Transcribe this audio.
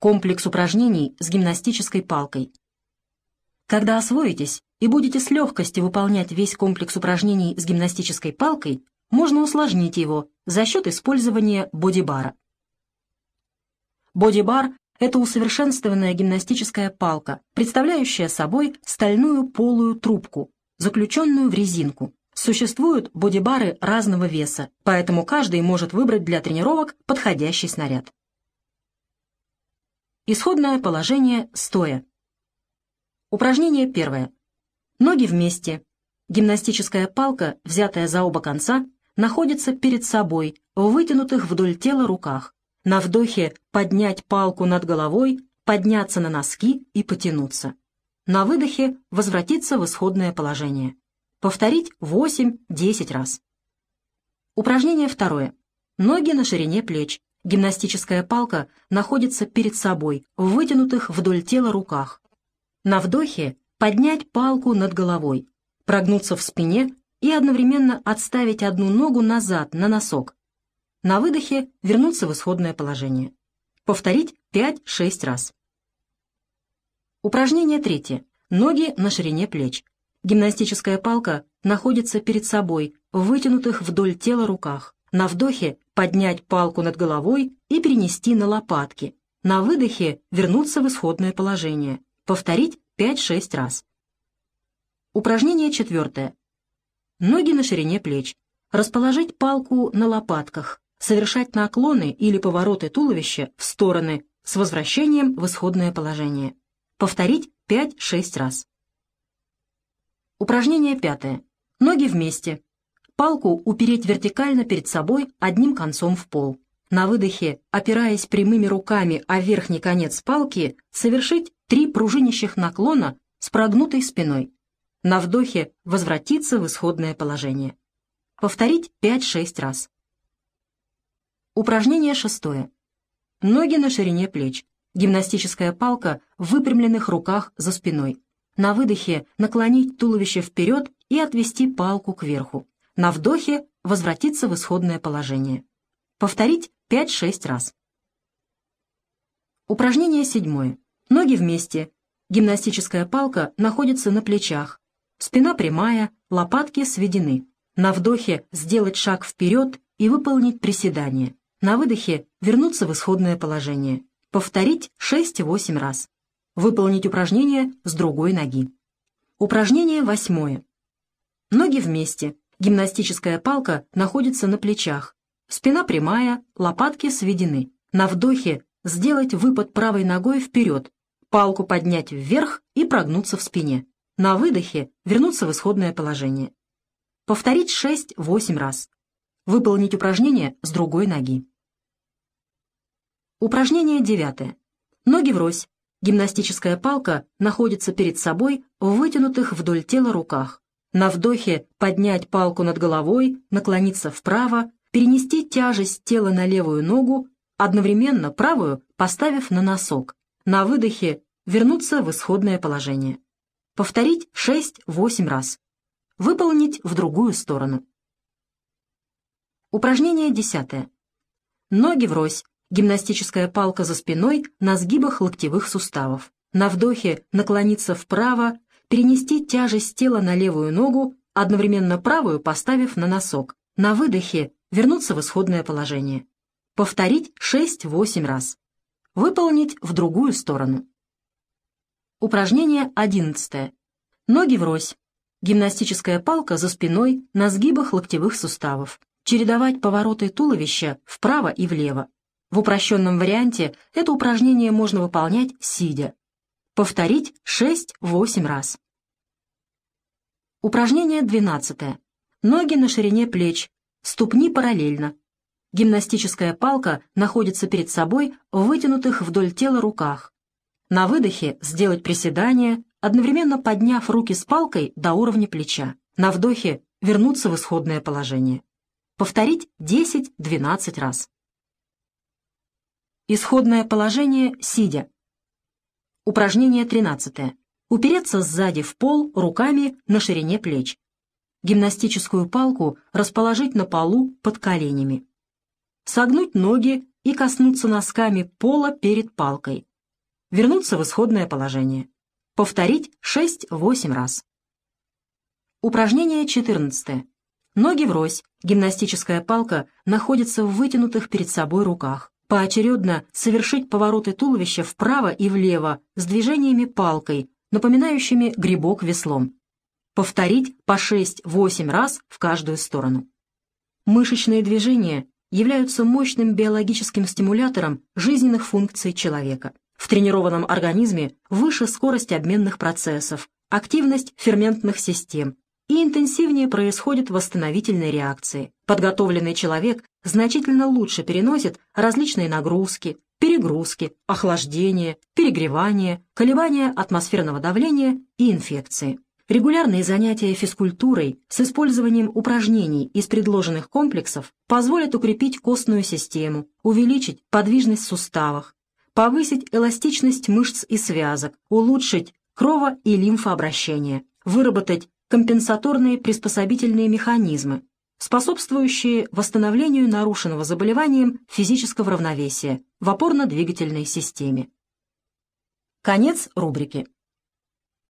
Комплекс упражнений с гимнастической палкой. Когда освоитесь и будете с легкостью выполнять весь комплекс упражнений с гимнастической палкой, можно усложнить его за счет использования бодибара. Бодибар – это усовершенствованная гимнастическая палка, представляющая собой стальную полую трубку, заключенную в резинку. Существуют бодибары разного веса, поэтому каждый может выбрать для тренировок подходящий снаряд. Исходное положение стоя. Упражнение первое. Ноги вместе. Гимнастическая палка, взятая за оба конца, находится перед собой, в вытянутых вдоль тела руках. На вдохе поднять палку над головой, подняться на носки и потянуться. На выдохе возвратиться в исходное положение. Повторить 8-10 раз. Упражнение второе. Ноги на ширине плеч. Гимнастическая палка находится перед собой, в вытянутых вдоль тела руках. На вдохе поднять палку над головой, прогнуться в спине и одновременно отставить одну ногу назад на носок. На выдохе вернуться в исходное положение. Повторить 5-6 раз. Упражнение третье. Ноги на ширине плеч. Гимнастическая палка находится перед собой, в вытянутых вдоль тела руках. На вдохе поднять палку над головой и перенести на лопатки. На выдохе вернуться в исходное положение. Повторить 5-6 раз. Упражнение четвертое. Ноги на ширине плеч. Расположить палку на лопатках. Совершать наклоны или повороты туловища в стороны с возвращением в исходное положение. Повторить 5-6 раз. Упражнение пятое. Ноги вместе. Палку упереть вертикально перед собой одним концом в пол. На выдохе, опираясь прямыми руками о верхний конец палки, совершить три пружинящих наклона с прогнутой спиной. На вдохе возвратиться в исходное положение. Повторить 5-6 раз. Упражнение шестое. Ноги на ширине плеч. Гимнастическая палка в выпрямленных руках за спиной. На выдохе наклонить туловище вперед и отвести палку кверху. На вдохе возвратиться в исходное положение. Повторить 5-6 раз. Упражнение седьмое. Ноги вместе. Гимнастическая палка находится на плечах. Спина прямая, лопатки сведены. На вдохе сделать шаг вперед и выполнить приседание. На выдохе вернуться в исходное положение. Повторить 6-8 раз. Выполнить упражнение с другой ноги. Упражнение восьмое. Ноги вместе. Гимнастическая палка находится на плечах. Спина прямая, лопатки сведены. На вдохе сделать выпад правой ногой вперед, палку поднять вверх и прогнуться в спине. На выдохе вернуться в исходное положение. Повторить 6-8 раз. Выполнить упражнение с другой ноги. Упражнение девятое. Ноги врозь. Гимнастическая палка находится перед собой в вытянутых вдоль тела руках. На вдохе поднять палку над головой, наклониться вправо, перенести тяжесть тела на левую ногу, одновременно правую поставив на носок. На выдохе вернуться в исходное положение. Повторить 6-8 раз. Выполнить в другую сторону. Упражнение 10. Ноги врозь. Гимнастическая палка за спиной на сгибах локтевых суставов. На вдохе наклониться вправо, перенести тяжесть тела на левую ногу, одновременно правую поставив на носок. На выдохе вернуться в исходное положение. Повторить 6-8 раз. Выполнить в другую сторону. Упражнение 11. Ноги врозь. Гимнастическая палка за спиной на сгибах локтевых суставов. Чередовать повороты туловища вправо и влево. В упрощенном варианте это упражнение можно выполнять сидя. Повторить 6-8 раз. Упражнение 12. Ноги на ширине плеч, ступни параллельно. Гимнастическая палка находится перед собой в вытянутых вдоль тела руках. На выдохе сделать приседание, одновременно подняв руки с палкой до уровня плеча. На вдохе вернуться в исходное положение. Повторить 10-12 раз. Исходное положение сидя. Упражнение 13. Упереться сзади в пол руками на ширине плеч. Гимнастическую палку расположить на полу под коленями. Согнуть ноги и коснуться носками пола перед палкой. вернуться в исходное положение. Повторить 6-8 раз. Упражнение 14. Ноги врозь. Гимнастическая палка находится в вытянутых перед собой руках. Поочередно совершить повороты туловища вправо и влево с движениями палкой, напоминающими грибок веслом. Повторить по 6-8 раз в каждую сторону. Мышечные движения являются мощным биологическим стимулятором жизненных функций человека. В тренированном организме выше скорость обменных процессов, активность ферментных систем, и интенсивнее происходят восстановительные реакции. Подготовленный человек значительно лучше переносит различные нагрузки, перегрузки, охлаждение, перегревание, колебания атмосферного давления и инфекции. Регулярные занятия физкультурой с использованием упражнений из предложенных комплексов позволят укрепить костную систему, увеличить подвижность в суставах, повысить эластичность мышц и связок, улучшить крово- и лимфообращение, выработать компенсаторные приспособительные механизмы, способствующие восстановлению нарушенного заболеванием физического равновесия в опорно-двигательной системе. Конец рубрики.